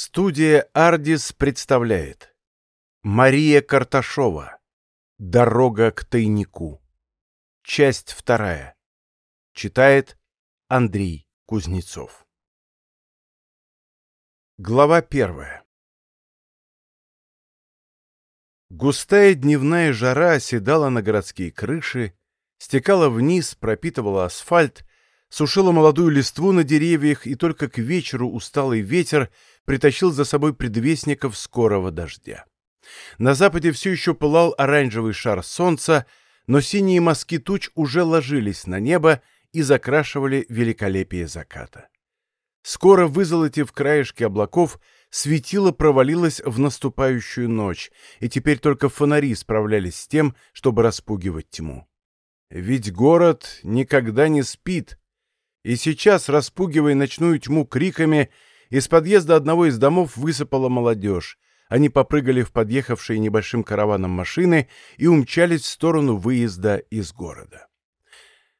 Студия «Ардис» представляет. Мария Карташова. «Дорога к тайнику» Часть вторая. Читает Андрей Кузнецов. Глава первая. Густая дневная жара оседала на городские крыши, стекала вниз, пропитывала асфальт, сушила молодую листву на деревьях, и только к вечеру усталый ветер притащил за собой предвестников скорого дождя. На западе все еще пылал оранжевый шар солнца, но синие мазки туч уже ложились на небо и закрашивали великолепие заката. Скоро, вызолотив краешки облаков, светило провалилось в наступающую ночь, и теперь только фонари справлялись с тем, чтобы распугивать тьму. Ведь город никогда не спит, и сейчас, распугивая ночную тьму криками, из подъезда одного из домов высыпала молодежь. Они попрыгали в подъехавшие небольшим караваном машины и умчались в сторону выезда из города.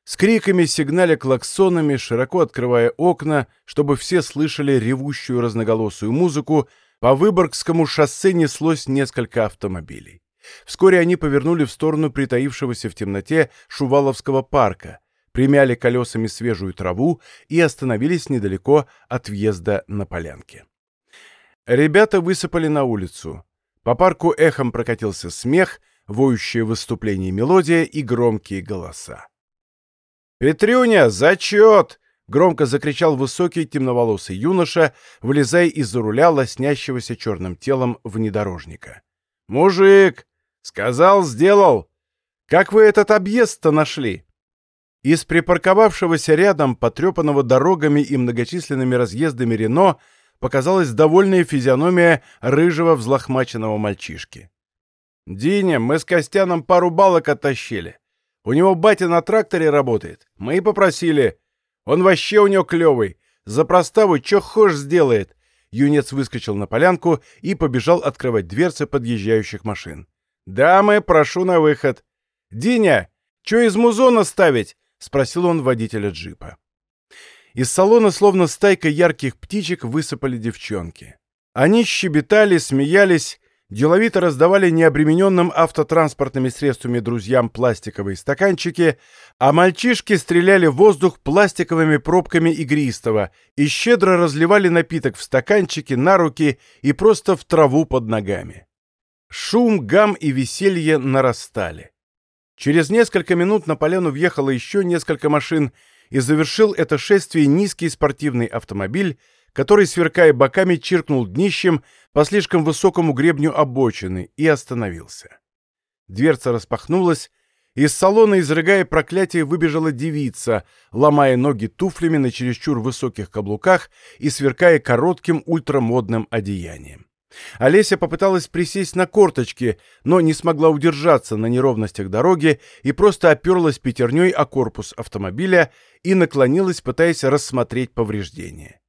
С криками, сигналя клаксонами, широко открывая окна, чтобы все слышали ревущую разноголосую музыку, по Выборгскому шоссе неслось несколько автомобилей. Вскоре они повернули в сторону притаившегося в темноте Шуваловского парка, примяли колесами свежую траву и остановились недалеко от въезда на полянке. Ребята высыпали на улицу. По парку эхом прокатился смех, воющее выступление мелодия и громкие голоса. «Петрюня, зачет!» — громко закричал высокий темноволосый юноша, вылезая из-за руля лоснящегося черным телом внедорожника. «Мужик! Сказал, сделал! Как вы этот объезд-то нашли?» Из припарковавшегося рядом, потрепанного дорогами и многочисленными разъездами Рено, показалась довольная физиономия рыжего взлохмаченного мальчишки. «Диня, мы с Костяном пару балок оттащили. У него батя на тракторе работает. Мы и попросили. Он вообще у него клевый. За проставу чё хошь сделает». Юнец выскочил на полянку и побежал открывать дверцы подъезжающих машин. «Дамы, прошу на выход. Диня, чё из музона ставить? — спросил он водителя джипа. Из салона, словно стайка ярких птичек, высыпали девчонки. Они щебетали, смеялись, деловито раздавали необремененным автотранспортными средствами друзьям пластиковые стаканчики, а мальчишки стреляли в воздух пластиковыми пробками игристого и щедро разливали напиток в стаканчики, на руки и просто в траву под ногами. Шум, гам и веселье нарастали. Через несколько минут на поляну въехало еще несколько машин, и завершил это шествие низкий спортивный автомобиль, который, сверкая боками, чиркнул днищем по слишком высокому гребню обочины и остановился. Дверца распахнулась, из салона, изрыгая проклятие, выбежала девица, ломая ноги туфлями на чересчур высоких каблуках и сверкая коротким ультрамодным одеянием. Олеся попыталась присесть на корточки, но не смогла удержаться на неровностях дороги и просто оперлась пятерней о корпус автомобиля и наклонилась, пытаясь рассмотреть повреждения.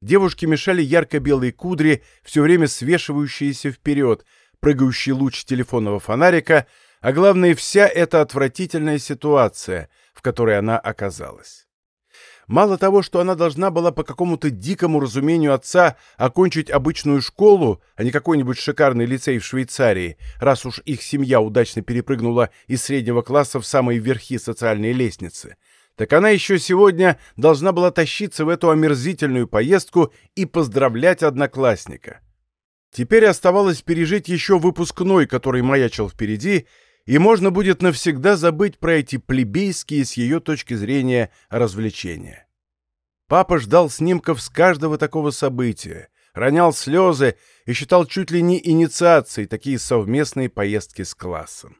Девушке мешали ярко-белые кудри, все время свешивающиеся вперед, прыгающий луч телефонного фонарика, а главное, вся эта отвратительная ситуация, в которой она оказалась. Мало того, что она должна была по какому-то дикому разумению отца окончить обычную школу, а не какой-нибудь шикарный лицей в Швейцарии, раз уж их семья удачно перепрыгнула из среднего класса в самые верхи социальной лестницы, так она еще сегодня должна была тащиться в эту омерзительную поездку и поздравлять одноклассника. Теперь оставалось пережить еще выпускной, который маячил впереди, и можно будет навсегда забыть про эти плебейские с ее точки зрения развлечения. Папа ждал снимков с каждого такого события, ронял слезы и считал чуть ли не инициацией такие совместные поездки с классом.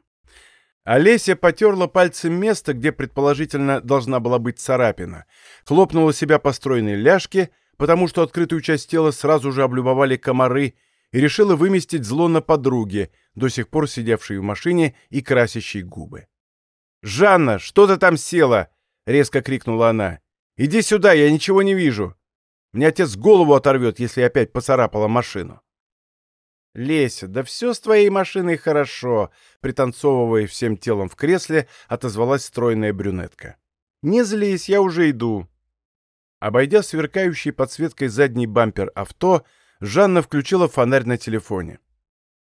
Олеся потерла пальцем место, где предположительно должна была быть царапина, хлопнула себя по стройной ляжке, потому что открытую часть тела сразу же облюбовали комары, и решила выместить зло на подруге, до сих пор сидевшей в машине и красящей губы. «Жанна, что ты там села?» — резко крикнула она. «Иди сюда, я ничего не вижу. Мне отец голову оторвет, если опять поцарапала машину». «Леся, да все с твоей машиной хорошо», — пританцовывая всем телом в кресле, отозвалась стройная брюнетка. «Не злись, я уже иду». Обойдя сверкающий подсветкой задний бампер авто, Жанна включила фонарь на телефоне.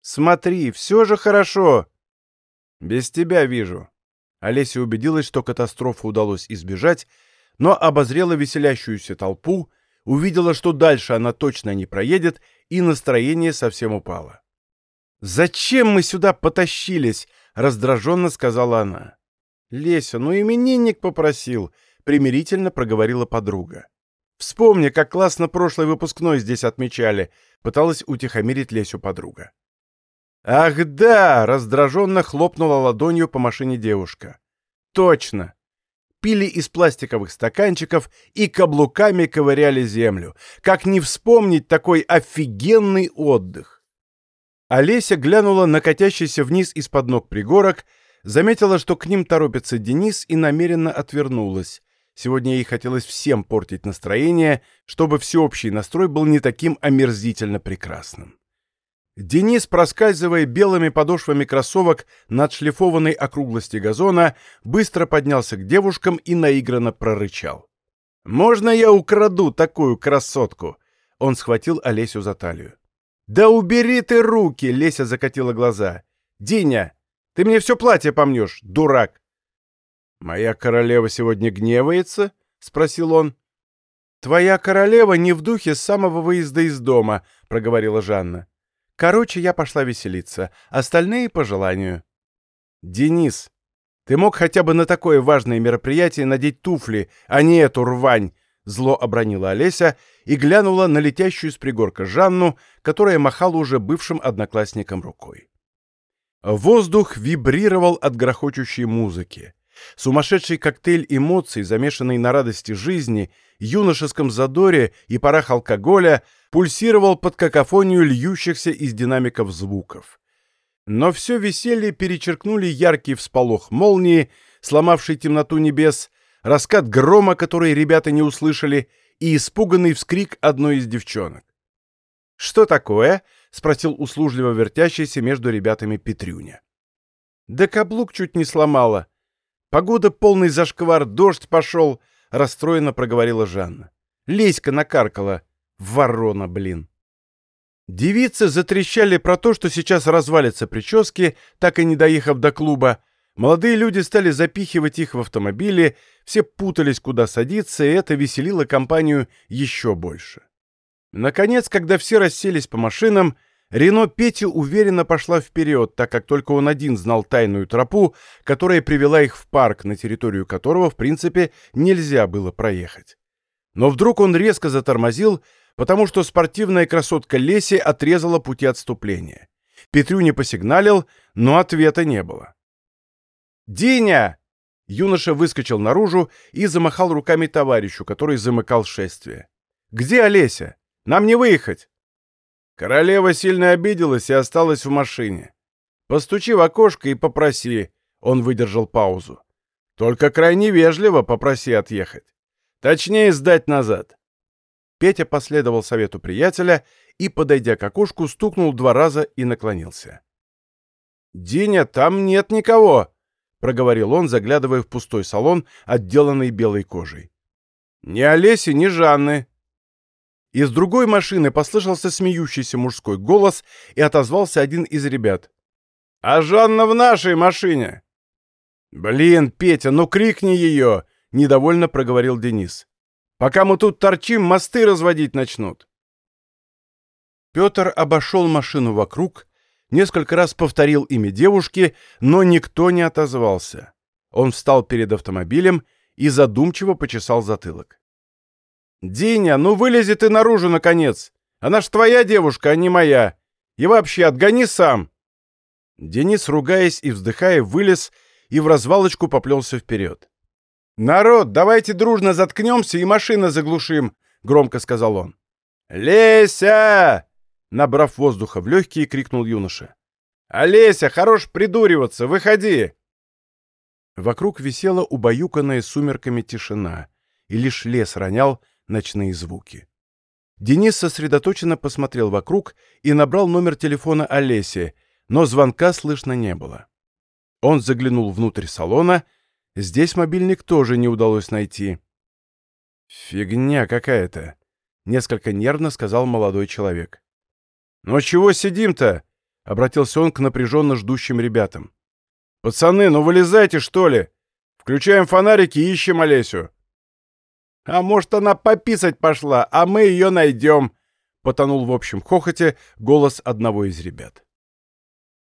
«Смотри, все же хорошо!» «Без тебя вижу». Олеся убедилась, что катастрофу удалось избежать, но обозрела веселящуюся толпу, увидела, что дальше она точно не проедет, и настроение совсем упало. «Зачем мы сюда потащились?» — раздраженно сказала она. «Леся, ну именинник попросил», — примирительно проговорила подруга. «Вспомни, как классно прошлый выпускной здесь отмечали», — пыталась утихомирить Лесю подруга. «Ах да!» — раздраженно хлопнула ладонью по машине девушка. «Точно! Пили из пластиковых стаканчиков и каблуками ковыряли землю. Как не вспомнить такой офигенный отдых!» Олеся глянула на катящийся вниз из-под ног пригорок, заметила, что к ним торопится Денис и намеренно отвернулась. Сегодня ей хотелось всем портить настроение, чтобы всеобщий настрой был не таким омерзительно прекрасным. Денис, проскальзывая белыми подошвами кроссовок на отшлифованной округлости газона, быстро поднялся к девушкам и наигранно прорычал. «Можно я украду такую красотку?» Он схватил Олесю за талию. «Да убери ты руки!» — Леся закатила глаза. «Диня, ты мне все платье помнешь, дурак!» «Моя королева сегодня гневается?» — спросил он. «Твоя королева не в духе с самого выезда из дома», — проговорила Жанна. «Короче, я пошла веселиться, остальные по желанию». «Денис, ты мог хотя бы на такое важное мероприятие надеть туфли, а не эту рвань», — зло обронила Олеся и глянула на летящую с пригорка Жанну, которая махала уже бывшим одноклассникам рукой. Воздух вибрировал от грохочущей музыки. Сумасшедший коктейль эмоций, замешанный на радости жизни, юношеском задоре и парах алкоголя, пульсировал под какофонию льющихся из динамиков звуков. Но все веселье перечеркнули яркий всполох молнии, сломавший темноту небес, раскат грома, который ребята не услышали, и испуганный вскрик одной из девчонок. «Что такое?» — спросил услужливо вертящийся между ребятами Петрюня. «Да каблук чуть не сломала. Погода полный зашквар, дождь пошел», — расстроенно проговорила Жанна. Леська накаркала. Ворона, блин. Девицы затрещали про то, что сейчас развалятся прически, так и не доехав до клуба. Молодые люди стали запихивать их в автомобили, все путались, куда садиться, и это веселило компанию еще больше. Наконец, когда все расселись по машинам, Рено Петя уверенно пошла вперед, так как только он один знал тайную тропу, которая привела их в парк, на территорию которого, в принципе, нельзя было проехать. Но вдруг он резко затормозил, потому что спортивная красотка Леси отрезала пути отступления. Петрюня посигналил, но ответа не было. «Диня!» Юноша выскочил наружу и замахал руками товарищу, который замыкал шествие. «Где Олеся?» Нам не выехать!» Королева сильно обиделась и осталась в машине. «Постучи в окошко и попроси», — он выдержал паузу. «Только крайне вежливо попроси отъехать. Точнее, сдать назад». Петя последовал совету приятеля и, подойдя к окошку, стукнул два раза и наклонился. «Диня, там нет никого!» — проговорил он, заглядывая в пустой салон, отделанный белой кожей. «Ни Олеси, ни Жанны. Из другой машины послышался смеющийся мужской голос и отозвался один из ребят. «А Жанна в нашей машине!» «Блин, Петя, ну крикни ее!» — недовольно проговорил Денис. «Пока мы тут торчим, мосты разводить начнут». Петр обошел машину вокруг, несколько раз повторил имя девушки, но никто не отозвался. Он встал перед автомобилем и задумчиво почесал затылок. «Диня, ну вылези ты наружу, наконец! Она ж твоя девушка, а не моя! И вообще, отгони сам!» Денис, ругаясь и вздыхая, вылез и в развалочку поплелся вперед. «Народ, давайте дружно заткнемся и машины заглушим!» — громко сказал он. «Леся!» — набрав воздуха в легкие, крикнул юноша. «Олеся, хорош придуриваться! Выходи!» Вокруг висела убаюканная сумерками тишина, и лишь лес ронял ночные звуки. Денис сосредоточенно посмотрел вокруг и набрал номер телефона Олеси, но звонка слышно не было. Он заглянул внутрь салона. Здесь мобильник тоже не удалось найти. «Фигня какая-то», — несколько нервно сказал молодой человек. «Ну чего сидим-то?» — обратился он к напряженно ждущим ребятам. «Пацаны, ну вылезайте, что ли! Включаем фонарики и ищем Олесю!» «А может, она пописать пошла, а мы ее найдем!» — потонул в общем хохоте голос одного из ребят.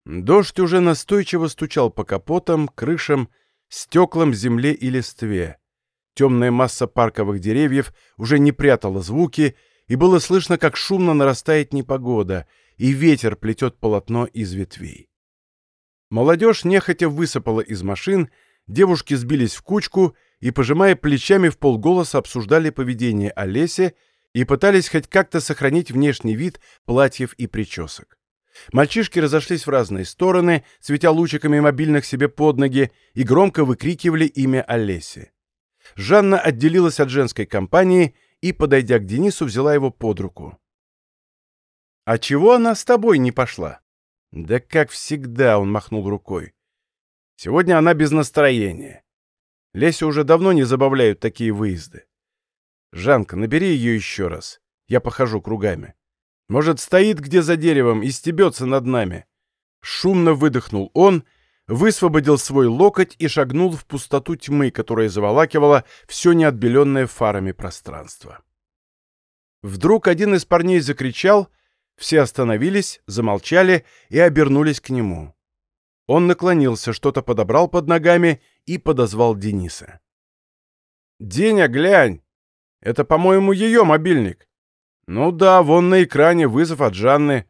Дождь уже настойчиво стучал по капотам, крышам, стеклам, земле и листве. Темная масса парковых деревьев уже не прятала звуки, и было слышно, как шумно нарастает непогода, и ветер плетет полотно из ветвей. Молодежь нехотя высыпала из машин, девушки сбились в кучку и, пожимая плечами, в полголоса обсуждали поведение Олеси и пытались хоть как-то сохранить внешний вид платьев и причесок. Мальчишки разошлись в разные стороны, светя лучиками мобильных себе под ноги, и громко выкрикивали имя Олеси. Жанна отделилась от женской компании и, подойдя к Денису, взяла его под руку. «А чего она с тобой не пошла?» «Да как всегда», — он махнул рукой. «Сегодня она без настроения. Лесю уже давно не забавляют такие выезды. Жанка, набери ее еще раз. Я похожу кругами». Может, стоит где за деревом и стебется над нами. Шумно выдохнул он, высвободил свой локоть и шагнул в пустоту тьмы, которая заволакивала все неотбеленное фарами пространство. Вдруг один из парней закричал, все остановились, замолчали и обернулись к нему. Он наклонился, что-то подобрал под ногами и подозвал Дениса. «Деня, глянь! Это, по-моему, ее мобильник. «Ну да, вон на экране вызов от Жанны».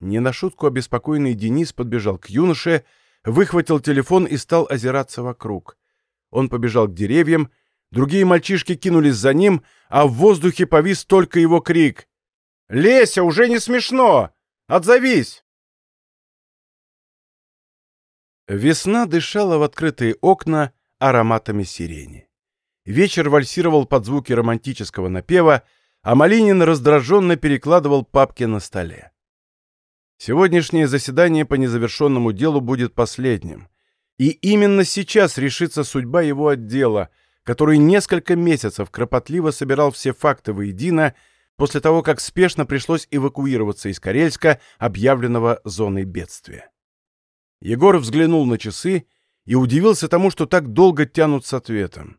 Не на шутку обеспокоенный Денис подбежал к юноше, выхватил телефон и стал озираться вокруг. Он побежал к деревьям, другие мальчишки кинулись за ним, а в воздухе повис только его крик. «Леся, уже не смешно! Отзовись!» Весна дышала в открытые окна ароматами сирени. Вечер вальсировал под звуки романтического напева, а Малинин раздраженно перекладывал папки на столе. Сегодняшнее заседание по незавершенному делу будет последним. И именно сейчас решится судьба его отдела, который несколько месяцев кропотливо собирал все факты воедино после того, как спешно пришлось эвакуироваться из Карельска, объявленного зоной бедствия. Егор взглянул на часы и удивился тому, что так долго тянут с ответом.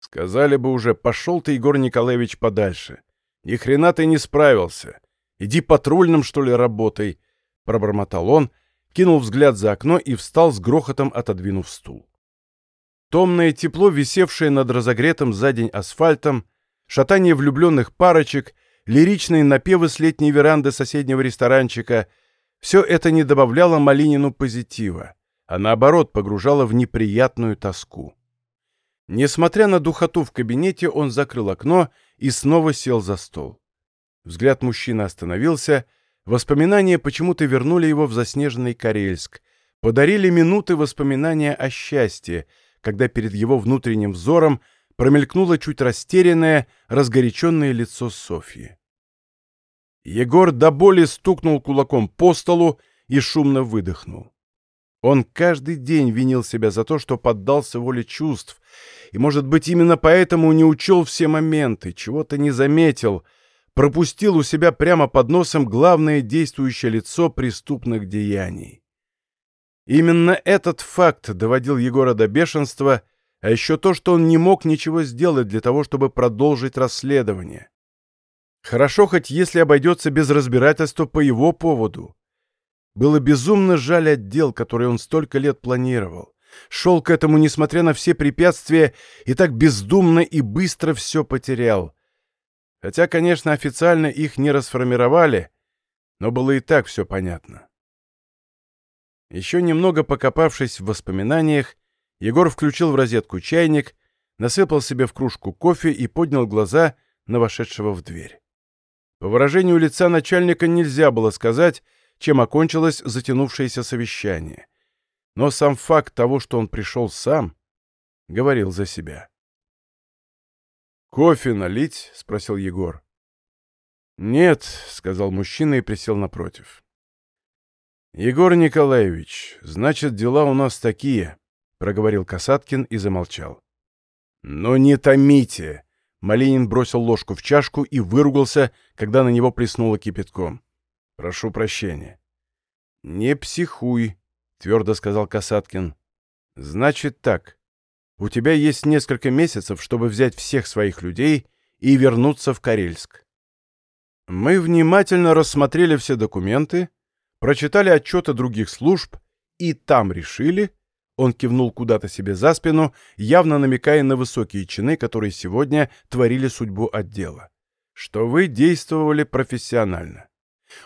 Сказали бы уже, пошел ты, Егор Николаевич, подальше. Ни хрена ты не справился. Иди патрульным, что ли, работай. Пробормотал он, кинул взгляд за окно и встал с грохотом, отодвинув стул. Томное тепло, висевшее над разогретым за день асфальтом, шатание влюбленных парочек, лиричные напевы с летней веранды соседнего ресторанчика — все это не добавляло Малинину позитива, а наоборот погружало в неприятную тоску. Несмотря на духоту в кабинете, он закрыл окно и снова сел за стол. Взгляд мужчины остановился, воспоминания почему-то вернули его в заснеженный Карельск, подарили минуты воспоминания о счастье, когда перед его внутренним взором промелькнуло чуть растерянное, разгоряченное лицо Софьи. Егор до боли стукнул кулаком по столу и шумно выдохнул. Он каждый день винил себя за то, что поддался воле чувств, и, может быть, именно поэтому не учел все моменты, чего-то не заметил, пропустил у себя прямо под носом главное действующее лицо преступных деяний. Именно этот факт доводил Егора до бешенства, а еще то, что он не мог ничего сделать для того, чтобы продолжить расследование. Хорошо, хоть если обойдется без разбирательства по его поводу. Было безумно жаль отдел, который он столько лет планировал. Шел к этому, несмотря на все препятствия, и так бездумно и быстро все потерял. Хотя, конечно, официально их не расформировали, но было и так все понятно. Еще немного покопавшись в воспоминаниях, Егор включил в розетку чайник, насыпал себе в кружку кофе и поднял глаза на вошедшего в дверь. По выражению лица начальника нельзя было сказать, чем окончилось затянувшееся совещание. Но сам факт того, что он пришел сам, говорил за себя. «Кофе налить?» — спросил Егор. «Нет», — сказал мужчина и присел напротив. «Егор Николаевич, значит, дела у нас такие», — проговорил Касаткин и замолчал. «Но не томите!» Малинин бросил ложку в чашку и выругался, когда на него плеснуло кипятком. Прошу прощения. Не психуй, твердо сказал Касаткин. Значит так. У тебя есть несколько месяцев, чтобы взять всех своих людей и вернуться в Карельск. Мы внимательно рассмотрели все документы, прочитали отчеты других служб и там решили, он кивнул куда-то себе за спину, явно намекая на высокие чины, которые сегодня творили судьбу отдела, что вы действовали профессионально.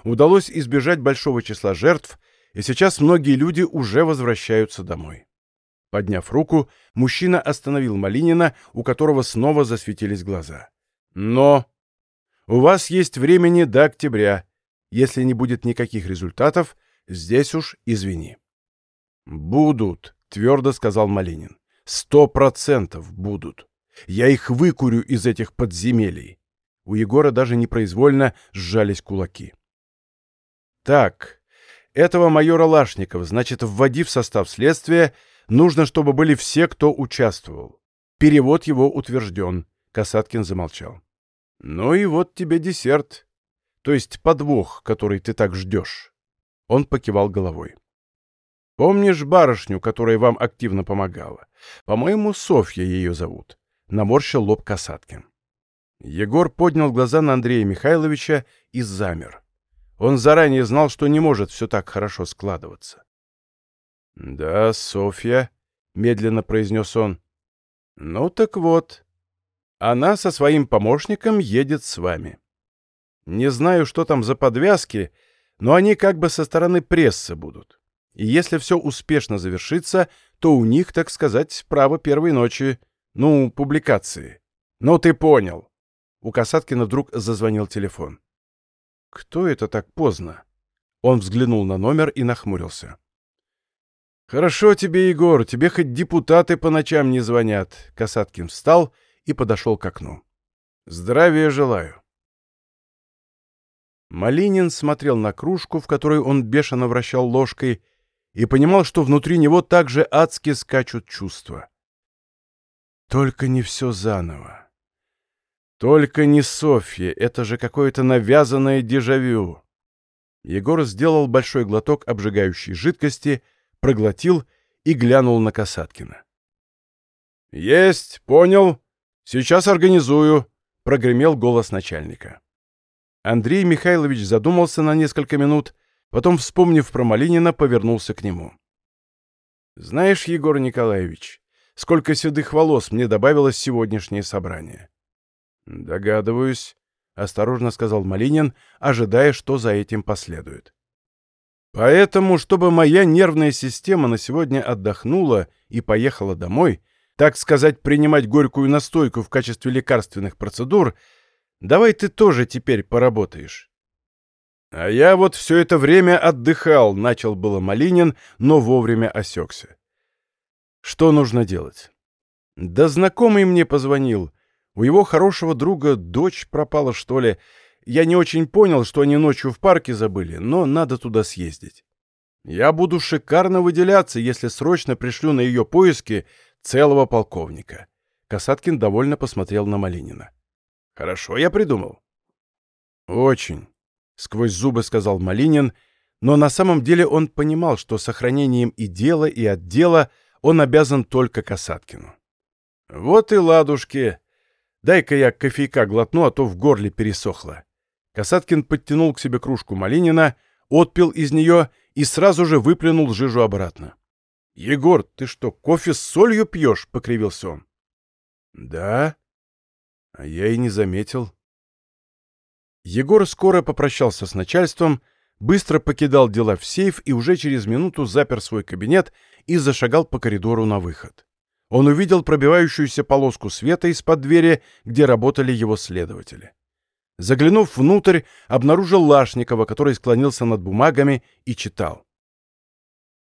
Удалось избежать большого числа жертв, и сейчас многие люди уже возвращаются домой. Подняв руку, мужчина остановил Малинина, у которого снова засветились глаза. «Но! У вас есть времени до октября. Если не будет никаких результатов, здесь уж извини». «Будут», твердо сказал Малинин. «Сто процентов будут. Я их выкурю из этих подземелий». У Егора даже непроизвольно сжались кулаки. «Так, этого майора Лашникова, значит, вводи в состав следствия, нужно, чтобы были все, кто участвовал. Перевод его утвержден», — Касаткин замолчал. «Ну и вот тебе десерт. То есть подвох, который ты так ждешь». Он покивал головой. Помнишь барышню, которая вам активно помогала? По-моему, Софья ее зовут. Наморщил лоб Касаткин. Егор поднял глаза на Андрея Михайловича и замер. Он заранее знал, что не может все так хорошо складываться. «Да, Софья», — медленно произнес он. «Ну так вот, она со своим помощником едет с вами. Не знаю, что там за подвязки, но они как бы со стороны прессы будут. И если все успешно завершится, то у них, так сказать, право первой ночи, ну, публикации. Ну, ты понял. У Касаткина вдруг зазвонил телефон. Кто это так поздно? Он взглянул на номер и нахмурился. «Хорошо тебе, Егор, тебе хоть депутаты по ночам не звонят». Касаткин встал и подошел к окну. «Здравия желаю». Малинин смотрел на кружку, в которой он бешено вращал ложкой, и понимал, что внутри него также адски скачут чувства. Только не все заново. Только не Софья, это же какое-то навязанное дежавю. Егор сделал большой глоток обжигающей жидкости, проглотил и глянул на Касаткина. «Есть, понял. Сейчас организую», — прогремел голос начальника. Андрей Михайлович задумался на несколько минут, Потом, вспомнив про Малинина, повернулся к нему. «Знаешь, Егор Николаевич, сколько седых волос мне добавилось сегодняшнее собрание?» «Догадываюсь», — осторожно сказал Малинин, ожидая, что за этим последует. «Поэтому, чтобы моя нервная система на сегодня отдохнула и поехала домой, так сказать, принимать горькую настойку в качестве лекарственных процедур, давай ты тоже теперь поработаешь. «А я вот все это время отдыхал», — начал было Малинин, но вовремя осекся. «Что нужно делать?» «Да знакомый мне позвонил. У его хорошего друга дочь пропала, что ли. Я не очень понял, что они ночью в парке забыли, но надо туда съездить. Я буду шикарно выделяться, если срочно пришлю на ее поиски целого полковника». Касаткин довольно посмотрел на Малинина. «Хорошо я придумал». «Очень». — сквозь зубы сказал Малинин, но на самом деле он понимал, что сохранением и дела, и отдела он обязан только Касаткину. «Вот и ладушки! Дай-ка я кофейка глотну, а то в горле пересохло». Касаткин подтянул к себе кружку Малинина, отпил из нее и сразу же выплюнул жижу обратно. «Егор, ты что, кофе с солью пьешь?» — покривился он. «Да? А я и не заметил». Егор скоро попрощался с начальством, быстро покидал дела в сейф и уже через минуту запер свой кабинет и зашагал по коридору на выход. Он увидел пробивающуюся полоску света из-под двери, где работали его следователи. Заглянув внутрь, обнаружил Лашникова, который склонился над бумагами и читал.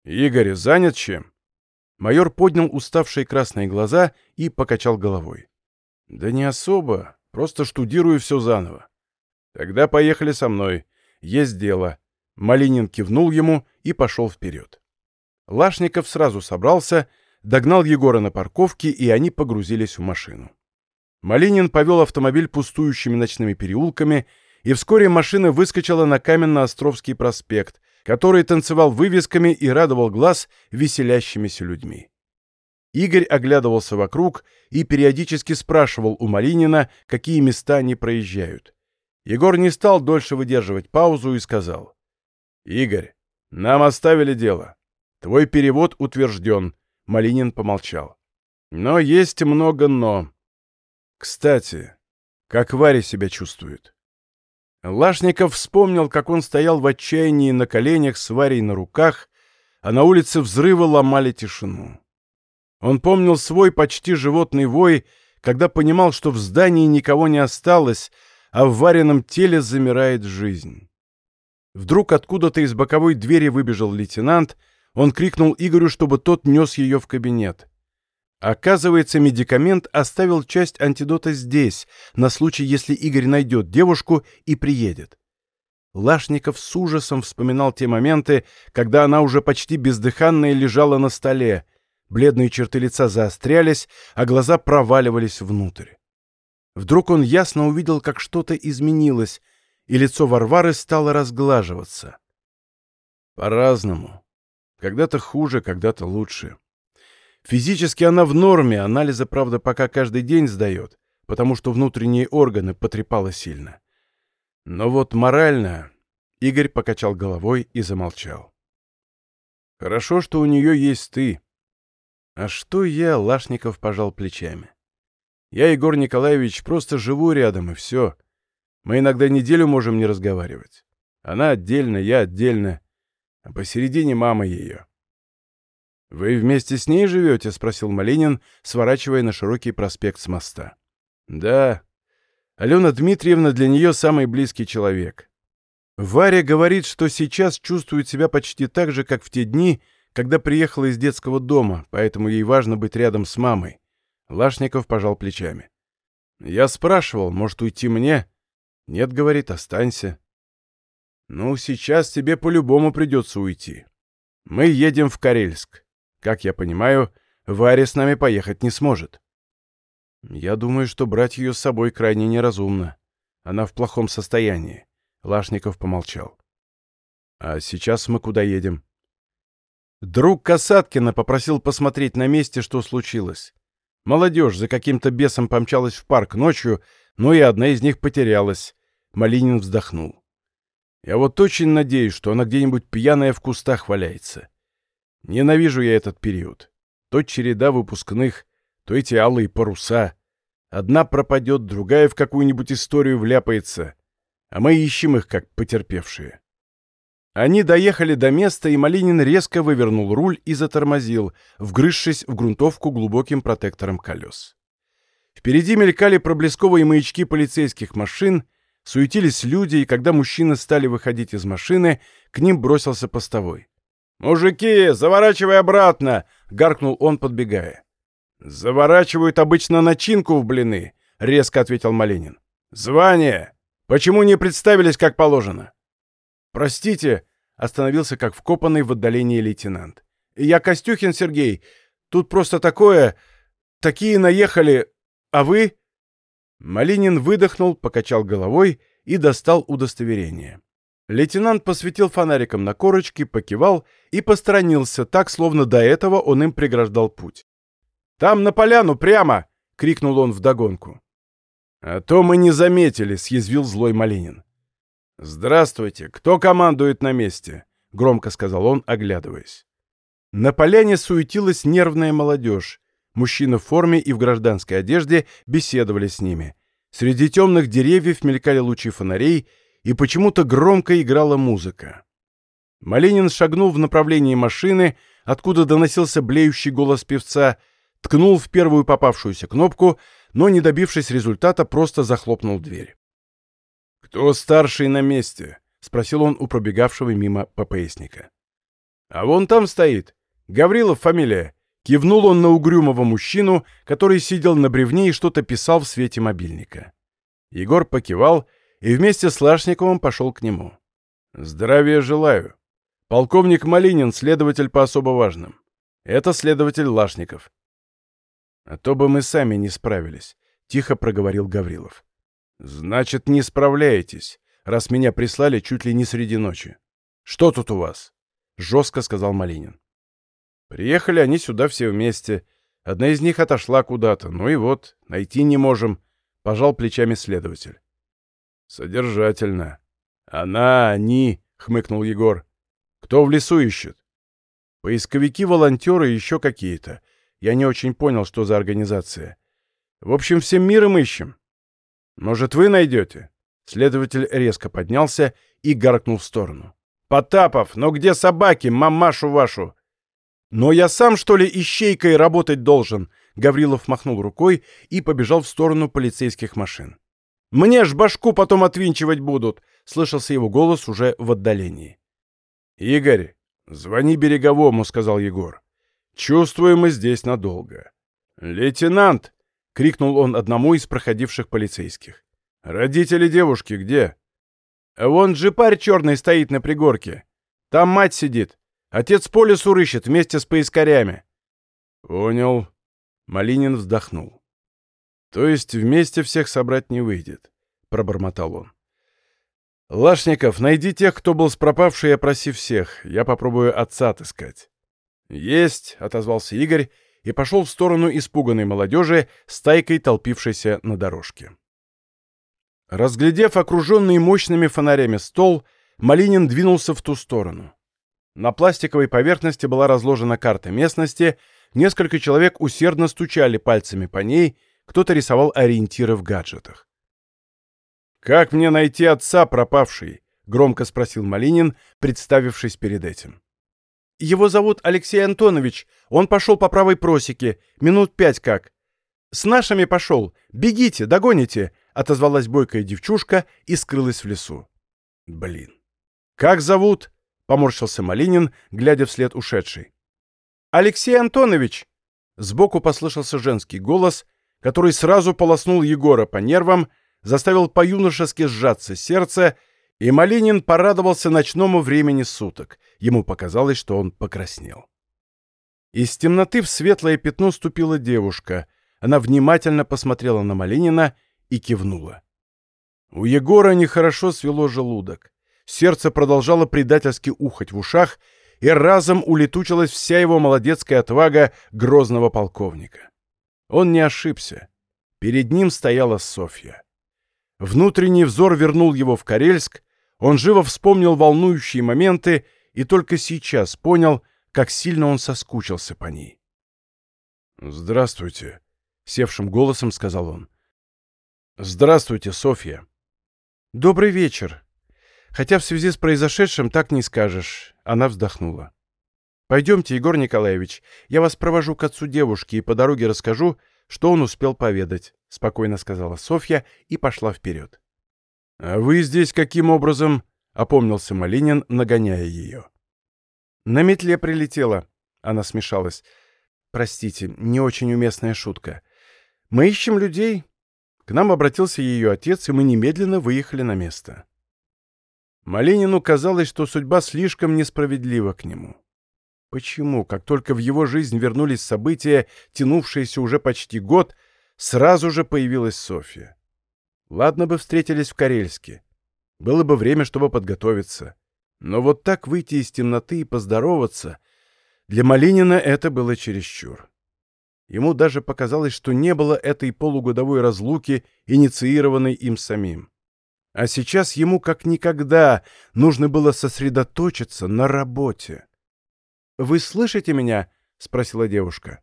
«Игорь, занят чем?» Майор поднял уставшие красные глаза и покачал головой. «Да не особо, просто штудирую все заново. «Тогда поехали со мной. Есть дело». Малинин кивнул ему и пошел вперед. Лашников сразу собрался, догнал Егора на парковке, и они погрузились в машину. Малинин повел автомобиль пустующими ночными переулками, и вскоре машина выскочила на Каменно-Островский проспект, который танцевал вывесками и радовал глаз веселящимися людьми. Игорь оглядывался вокруг и периодически спрашивал у Малинина, какие места они проезжают. Егор не стал дольше выдерживать паузу и сказал. «Игорь, нам оставили дело. Твой перевод утвержден». Малинин помолчал. «Но есть много «но». Кстати, как Варя себя чувствует?» Лашников вспомнил, как он стоял в отчаянии на коленях с Варей на руках, а на улице взрывы ломали тишину. Он помнил свой почти животный вой, когда понимал, что в здании никого не осталось, а в вареном теле замирает жизнь. Вдруг откуда-то из боковой двери выбежал лейтенант, он крикнул Игорю, чтобы тот нес ее в кабинет. Оказывается, медикамент оставил часть антидота здесь, на случай, если Игорь найдет девушку и приедет. Лашников с ужасом вспоминал те моменты, когда она уже почти бездыханная лежала на столе. Бледные черты лица заострялись, а глаза проваливались внутрь. Вдруг он ясно увидел, как что-то изменилось, и лицо Варвары стало разглаживаться. По-разному. Когда-то хуже, когда-то лучше. Физически она в норме, анализы, правда, пока каждый день сдает, потому что внутренние органы потрепало сильно. Но вот морально... Игорь покачал головой и замолчал. «Хорошо, что у нее есть ты». «А что я?» — Лашников пожал плечами. «Я, Егор Николаевич, просто живу рядом, и все. Мы иногда неделю можем не разговаривать. Она отдельно, я отдельно, а посередине мама ее. «Вы вместе с ней живете?» — спросил Малинин, сворачивая на широкий проспект с моста. «Да. Алена Дмитриевна для нее самый близкий человек. Варя говорит, что сейчас чувствует себя почти так же, как в те дни, когда приехала из детского дома, поэтому ей важно быть рядом с мамой». Лашников пожал плечами. «Я спрашивал, может уйти мне?» «Нет, — говорит, — останься». «Ну, сейчас тебе по-любому придется уйти. Мы едем в Карельск. Как я понимаю, Варя с нами поехать не сможет. Я думаю, что брать ее с собой крайне неразумно. Она в плохом состоянии. Лашников помолчал. А сейчас мы куда едем? Друг Касаткина попросил посмотреть на месте, что случилось. Молодежь за каким-то бесом помчалась в парк ночью, но и одна из них потерялась. Малинин вздохнул. Я вот очень надеюсь, что она где-нибудь пьяная в кустах валяется. Ненавижу я этот период. То череда выпускных, то эти алые паруса. Одна пропадет, другая в какую-нибудь историю вляпается, а мы ищем их как потерпевшие. Они доехали до места, и Малинин резко вывернул руль и затормозил, вгрызшись в грунтовку глубоким протектором колес. Впереди мелькали проблесковые маячки полицейских машин, суетились люди, и когда мужчины стали выходить из машины, к ним бросился постовой. «Мужики, заворачивай обратно!» — гаркнул он, подбегая. «Заворачивают обычно начинку в блины», — резко ответил Малинин. «Звание! Почему не представились, как положено?» «Простите», — остановился как вкопанный в отдалении лейтенант. «Я Костюхин Сергей. Тут просто такое... Такие наехали... А вы...» Малинин выдохнул, покачал головой и достал удостоверение. Лейтенант посветил фонариком на корочки, покивал и посторонился так, словно до этого он им преграждал путь. «Там на поляну, прямо!» — крикнул он вдогонку. «А то мы не заметили», — съязвил злой Малинин. «Здравствуйте! Кто командует на месте?» — громко сказал он, оглядываясь. На поляне суетилась нервная молодежь. Мужчины в форме и в гражданской одежде беседовали с ними. Среди темных деревьев мелькали лучи фонарей, и почему-то громко играла музыка. Малинин шагнул в направлении машины, откуда доносился блеющий голос певца, ткнул в первую попавшуюся кнопку, но, не добившись результата, просто захлопнул дверь. «Кто старший на месте?» — спросил он у пробегавшего мимо ППСника. «А вон там стоит. Гаврилов фамилия». Кивнул он на угрюмого мужчину, который сидел на бревне и что-то писал в свете мобильника. Егор покивал и вместе с Лашниковым пошел к нему. «Здравия желаю. Полковник Малинин, следователь по особо важным. Это следователь Лашников». «А то бы мы сами не справились», — тихо проговорил Гаврилов. «Значит, не справляетесь», раз меня прислали чуть ли не среди ночи. Что тут у вас?» — жестко сказал Малинин. «Приехали они сюда все вместе. Одна из них отошла куда-то. Ну и вот, найти не можем», — пожал плечами следователь. «Содержательно. Она, они», — хмыкнул Егор. «Кто в лесу ищет?» «Поисковики, волонтеры и еще какие-то. Я не очень понял, что за организация. В общем, всем миром ищем. Может, вы найдете?» Следователь резко поднялся и гаркнул в сторону. «Потапов, но где собаки, мамашу вашу?» «Но я сам, что ли, ищейкой работать должен?» Гаврилов махнул рукой и побежал в сторону полицейских машин. «Мне ж башку потом отвинчивать будут!» — слышался его голос уже в отдалении. «Игорь, звони Береговому», — сказал Егор. «Чувствуем мы здесь надолго». «Лейтенант!» — крикнул он одному из проходивших полицейских. «Родители девушки где?» «Вон джипарь черный стоит на пригорке. Там мать сидит. Отец по лесу рыщет вместе с поискарями». «Понял». Малинин вздохнул. «То есть вместе всех собрать не выйдет», — пробормотал он. «Лашников, найди тех, кто был с пропавшей, и опроси всех. Я попробую отца отыскать». «Есть», — отозвался Игорь и пошел в сторону испуганной молодежи, стайкой толпившейся на дорожке. Разглядев окруженный мощными фонарями стол, Малинин двинулся в ту сторону. На пластиковой поверхности была разложена карта местности, несколько человек усердно стучали пальцами по ней, кто-то рисовал ориентиры в гаджетах. «Как мне найти отца пропавший?» — громко спросил Малинин, представившись перед этим. «Его зовут Алексей Антонович. Он пошел по правой просеке. Минут пять как. С нашими пошел. Бегите, догоните!» отозвалась бойкая девчушка и скрылась в лесу. Блин. Как зовут? Поморщился Малинин, глядя вслед ушедшей. Алексей Антонович! Сбоку послышался женский голос, который сразу полоснул Егора по нервам, заставил по-юношески сжаться сердце, и Малинин порадовался ночному времени суток. Ему показалось, что он покраснел. Из темноты в светлое пятно ступила девушка. Она внимательно посмотрела на Малинина и кивнула. У Егора нехорошо свело желудок. Сердце продолжало предательски ухать в ушах, и разом улетучилась вся его молодецкая отвага грозного полковника. Он не ошибся. Перед ним стояла Софья. Внутренний взор вернул его в Карельск, он живо вспомнил волнующие моменты и только сейчас понял, как сильно он соскучился по ней. «Здравствуйте», — севшим голосом сказал он. «Здравствуйте, Софья». «Добрый вечер. Хотя в связи с произошедшим так не скажешь». Она вздохнула. «Пойдемте, Егор Николаевич. Я вас провожу к отцу девушки и по дороге расскажу, что он успел поведать», — спокойно сказала Софья и пошла вперед. «А вы здесь каким образом?» — опомнился Малинин, нагоняя ее. «На метле прилетела». Она смешалась. «Простите, не очень уместная шутка. Мы ищем людей, к нам обратился ее отец, и мы немедленно выехали на место. Малинину казалось, что судьба слишком несправедлива к нему. Почему, как только в его жизнь вернулись события, тянувшиеся уже почти год, сразу же появилась Софья? Ладно бы встретились в Карельске. Было бы время, чтобы подготовиться. Но вот так выйти из темноты и поздороваться, для Малинина это было чересчур. Ему даже показалось, что не было этой полугодовой разлуки, инициированной им самим. А сейчас ему как никогда нужно было сосредоточиться на работе. «Вы слышите меня?» — спросила девушка.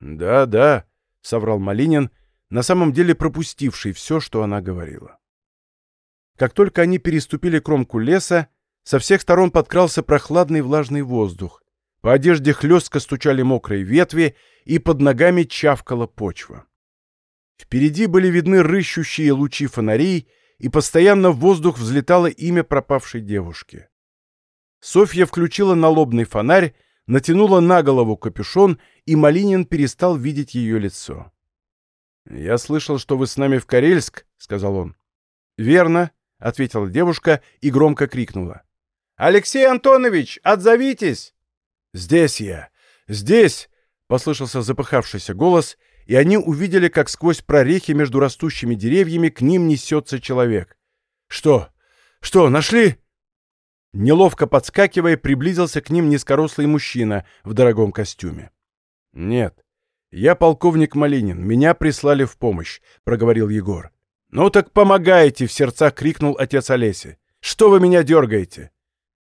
«Да, да», — соврал Малинин, на самом деле пропустивший все, что она говорила. Как только они переступили кромку леса, со всех сторон подкрался прохладный влажный воздух. По одежде хлестко стучали мокрые ветви, и под ногами чавкала почва. Впереди были видны рыщущие лучи фонарей, и постоянно в воздух взлетало имя пропавшей девушки. Софья включила налобный фонарь, натянула на голову капюшон, и Малинин перестал видеть ее лицо. «Я слышал, что вы с нами в Карельск», — сказал он. «Верно», — ответила девушка и громко крикнула. «Алексей Антонович, отзовитесь!» «Здесь я! Здесь!» Послышался запыхавшийся голос, и они увидели, как сквозь прорехи между растущими деревьями к ним несется человек. «Что? Что, нашли?» Неловко подскакивая, приблизился к ним низкорослый мужчина в дорогом костюме. «Нет, я полковник Малинин, меня прислали в помощь», — проговорил Егор. «Ну так помогайте!» — в сердцах крикнул отец Олеси. «Что вы меня дергаете?»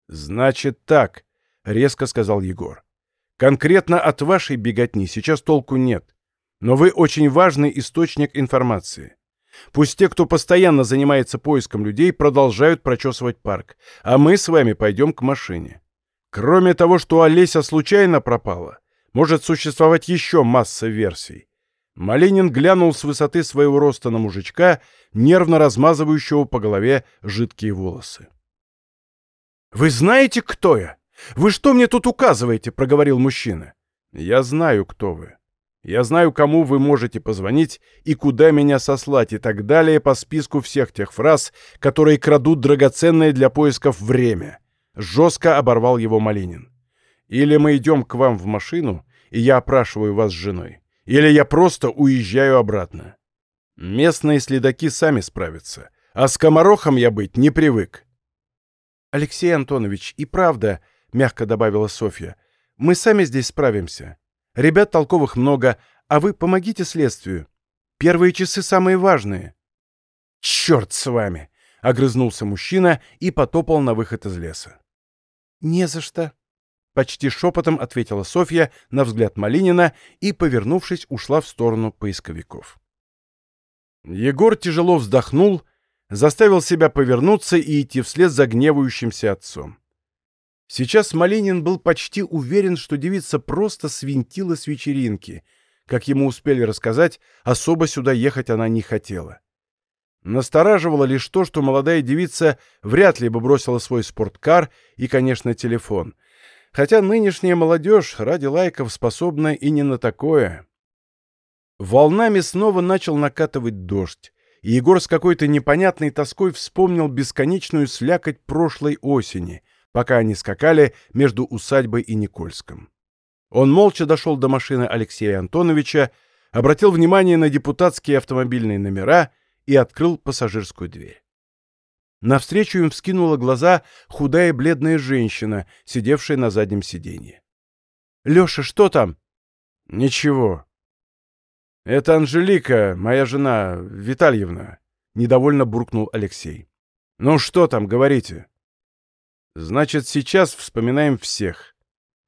«Значит так», — резко сказал Егор. «Конкретно от вашей беготни сейчас толку нет, но вы очень важный источник информации. Пусть те, кто постоянно занимается поиском людей, продолжают прочесывать парк, а мы с вами пойдем к машине. Кроме того, что Олеся случайно пропала, может существовать еще масса версий. Малинин глянул с высоты своего роста на мужичка, нервно размазывающего по голове жидкие волосы. «Вы знаете, кто я? Вы что мне тут указываете?» — проговорил мужчина. «Я знаю, кто вы. Я знаю, кому вы можете позвонить и куда меня сослать и так далее по списку всех тех фраз, которые крадут драгоценное для поисков время. Жестко оборвал его Малинин. Или мы идем к вам в машину, и я опрашиваю вас с женой, или я просто уезжаю обратно. Местные следаки сами справятся, а с комарохом я быть не привык. Алексей Антонович, и правда, — мягко добавила Софья, — мы сами здесь справимся. Ребят толковых много, а вы помогите следствию. Первые часы самые важные». «Черт с вами!» — огрызнулся мужчина и потопал на выход из леса. «Не за что», — почти шепотом ответила Софья на взгляд Малинина и, повернувшись, ушла в сторону поисковиков. Егор тяжело вздохнул, заставил себя повернуться и идти вслед за гневающимся отцом. Сейчас Малинин был почти уверен, что девица просто свинтила с вечеринки. Как ему успели рассказать, особо сюда ехать она не хотела. Настораживало лишь то, что молодая девица вряд ли бы бросила свой спорткар и, конечно, телефон. Хотя нынешняя молодежь ради лайков способна и не на такое. Волнами снова начал накатывать дождь, и Егор с какой-то непонятной тоской вспомнил бесконечную слякоть прошлой осени — пока они скакали между усадьбой и Никольском. Он молча дошел до машины Алексея Антоновича, обратил внимание на депутатские автомобильные номера и открыл пассажирскую дверь. Навстречу им вскинула глаза худая бледная женщина, сидевшая на заднем сиденье. «Леша, что там?» «Ничего». «Это Анжелика, моя жена, Витальевна», — недовольно буркнул Алексей. «Ну что там, говорите?» Значит, сейчас вспоминаем всех.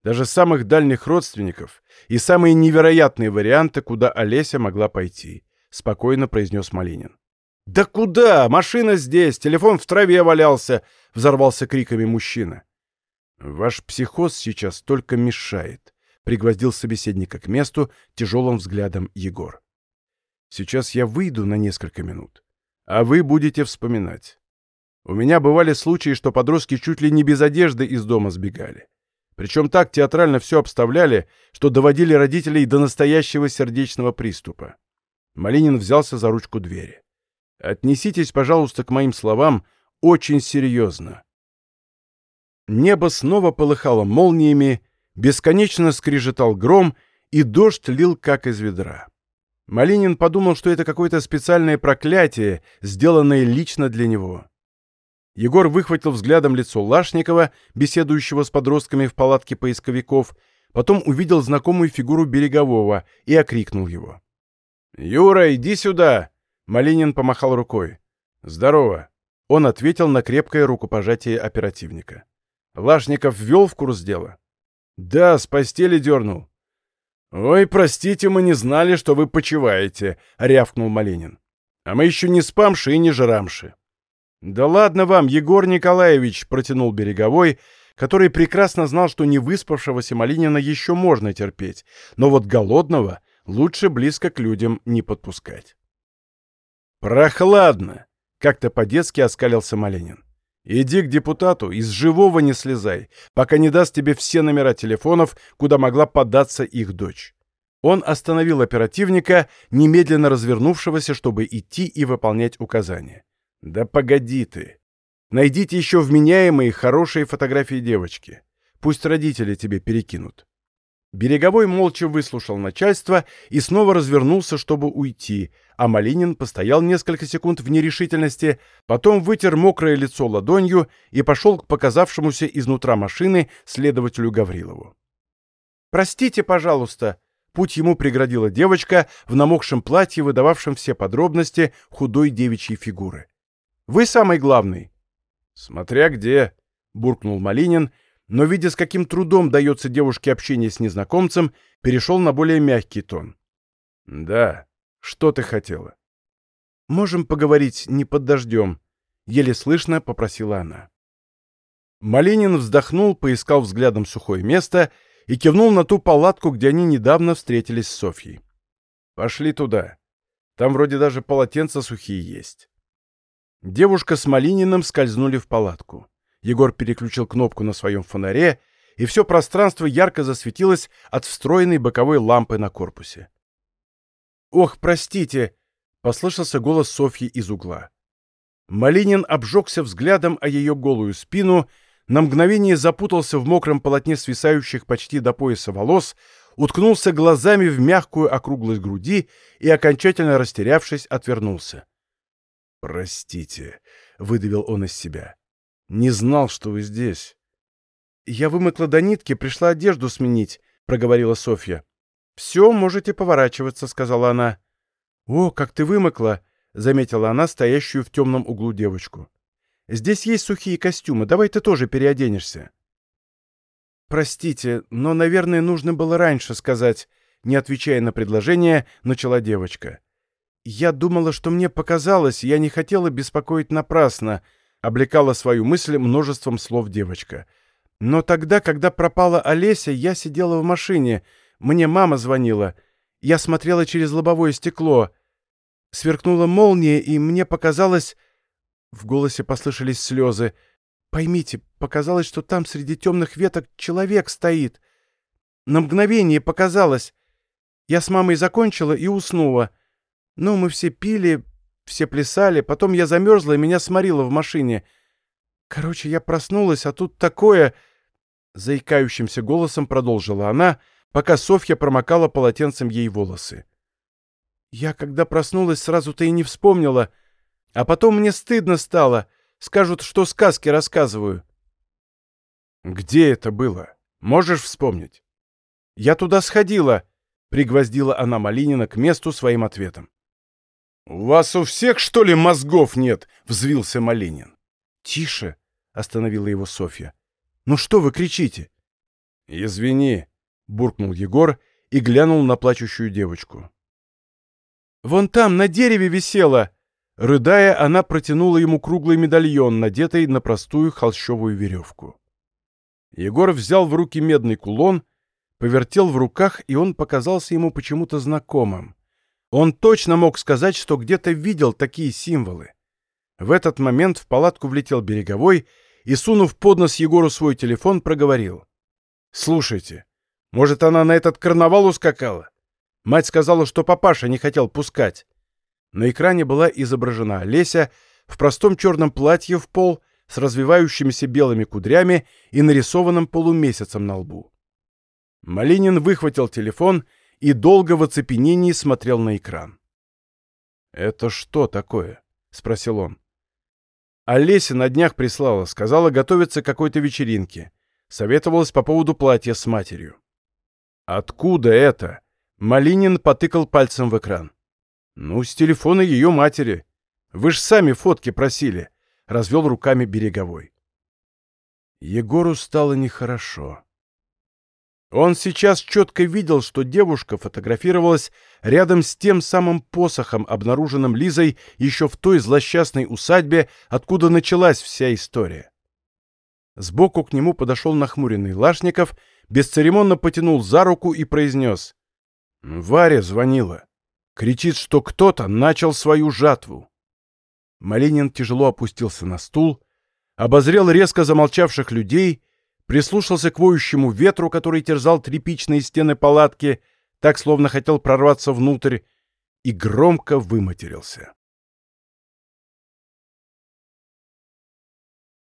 Даже самых дальних родственников и самые невероятные варианты, куда Олеся могла пойти, — спокойно произнес Малинин. «Да куда? Машина здесь, телефон в траве валялся!» — взорвался криками мужчина. «Ваш психоз сейчас только мешает», — пригвоздил собеседника к месту тяжелым взглядом Егор. «Сейчас я выйду на несколько минут, а вы будете вспоминать. У меня бывали случаи, что подростки чуть ли не без одежды из дома сбегали. Причем так театрально все обставляли, что доводили родителей до настоящего сердечного приступа. Малинин взялся за ручку двери. «Отнеситесь, пожалуйста, к моим словам очень серьезно». Небо снова полыхало молниями, бесконечно скрежетал гром, и дождь лил как из ведра. Малинин подумал, что это какое-то специальное проклятие, сделанное лично для него. Егор выхватил взглядом лицо Лашникова, беседующего с подростками в палатке поисковиков, потом увидел знакомую фигуру Берегового и окрикнул его. «Юра, иди сюда!» Малинин помахал рукой. «Здорово!» Он ответил на крепкое рукопожатие оперативника. Лашников ввел в курс дела. «Да, с постели дернул». «Ой, простите, мы не знали, что вы почиваете», — рявкнул Малинин. «А мы еще не спамши и не жрамши». «Да ладно вам, Егор Николаевич!» — протянул Береговой, который прекрасно знал, что не выспавшегося Малинина еще можно терпеть, но вот голодного лучше близко к людям не подпускать. «Прохладно!» — как-то по-детски оскалился Малинин. «Иди к депутату, из живого не слезай, пока не даст тебе все номера телефонов, куда могла податься их дочь». Он остановил оперативника, немедленно развернувшегося, чтобы идти и выполнять указания. «Да погоди ты! Найдите еще вменяемые, хорошие фотографии девочки. Пусть родители тебе перекинут». Береговой молча выслушал начальство и снова развернулся, чтобы уйти, а Малинин постоял несколько секунд в нерешительности, потом вытер мокрое лицо ладонью и пошел к показавшемуся изнутра машины следователю Гаврилову. «Простите, пожалуйста», — путь ему преградила девочка в намокшем платье, выдававшем все подробности худой девичьей фигуры. «Вы самый главный». «Смотря где», — буркнул Малинин но, видя, с каким трудом дается девушке общение с незнакомцем, перешел на более мягкий тон. «Да, что ты хотела?» «Можем поговорить не под дождем», — еле слышно попросила она. Малинин вздохнул, поискал взглядом сухое место и кивнул на ту палатку, где они недавно встретились с Софьей. «Пошли туда. Там вроде даже полотенца сухие есть». Девушка с Малининым скользнули в палатку. Егор переключил кнопку на своем фонаре, и все пространство ярко засветилось от встроенной боковой лампы на корпусе. «Ох, простите!» — послышался голос Софьи из угла. Малинин обжегся взглядом о ее голую спину, на мгновение запутался в мокром полотне свисающих почти до пояса волос, уткнулся глазами в мягкую округлость груди и, окончательно растерявшись, отвернулся. «Простите», — выдавил он из себя. «Не знал, что вы здесь». «Я вымокла до нитки, пришла одежду сменить», — проговорила Софья. «Все, можете поворачиваться», — сказала она. «О, как ты вымокла!» — заметила она стоящую в темном углу девочку. «Здесь есть сухие костюмы, давай ты тоже переоденешься». «Простите, но, наверное, нужно было раньше сказать», — не отвечая на предложение, начала девочка. «Я думала, что мне показалось, я не хотела беспокоить напрасно», облекала свою мысль множеством слов девочка. Но тогда, когда пропала Олеся, я сидела в машине. Мне мама звонила. Я смотрела через лобовое стекло. Сверкнула молния, и мне показалось... В голосе послышались слезы. «Поймите, показалось, что там среди темных веток человек стоит. На мгновение показалось. Я с мамой закончила и уснула. Ну, мы все пили, все плясали, потом я замерзла и меня сморило в машине. Короче, я проснулась, а тут такое...» Заикающимся голосом продолжила она, пока Софья промокала полотенцем ей волосы. «Я, когда проснулась, сразу-то и не вспомнила. А потом мне стыдно стало. Скажут, что сказки рассказываю». «Где это было? Можешь вспомнить?» «Я туда сходила», — пригвоздила она Малинина к месту своим ответом. «У вас у всех, что ли, мозгов нет?» — взвился Малинин. «Тише!» — остановила его Софья. «Ну что вы кричите?» «Извини», — буркнул Егор и глянул на плачущую девочку. «Вон там, на дереве висела!» Рыдая, она протянула ему круглый медальон, надетый на простую холщовую веревку. Егор взял в руки медный кулон, повертел в руках, и он показался ему почему-то знакомым. Он точно мог сказать, что где-то видел такие символы. В этот момент в палатку влетел Береговой и, сунув под нос Егору свой телефон, проговорил. «Слушайте, может, она на этот карнавал ускакала? Мать сказала, что папаша не хотел пускать». На экране была изображена Олеся в простом черном платье в пол с развивающимися белыми кудрями и нарисованным полумесяцем на лбу. Малинин выхватил телефон и долго в оцепенении смотрел на экран. «Это что такое?» — спросил он. Олеся на днях прислала, сказала готовиться к какой-то вечеринке. Советовалась по поводу платья с матерью. «Откуда это?» Малинин потыкал пальцем в экран. «Ну, с телефона ее матери. Вы ж сами фотки просили», — развел руками Береговой. Егору стало нехорошо. Он сейчас четко видел, что девушка фотографировалась рядом с тем самым посохом, обнаруженным Лизой еще в той злосчастной усадьбе, откуда началась вся история. Сбоку к нему подошел нахмуренный Лашников, бесцеремонно потянул за руку и произнес. «Варя звонила. Кричит, что кто-то начал свою жатву». Малинин тяжело опустился на стул, обозрел резко замолчавших людей прислушался к воющему ветру, который терзал тряпичные стены палатки, так словно хотел прорваться внутрь, и громко выматерился.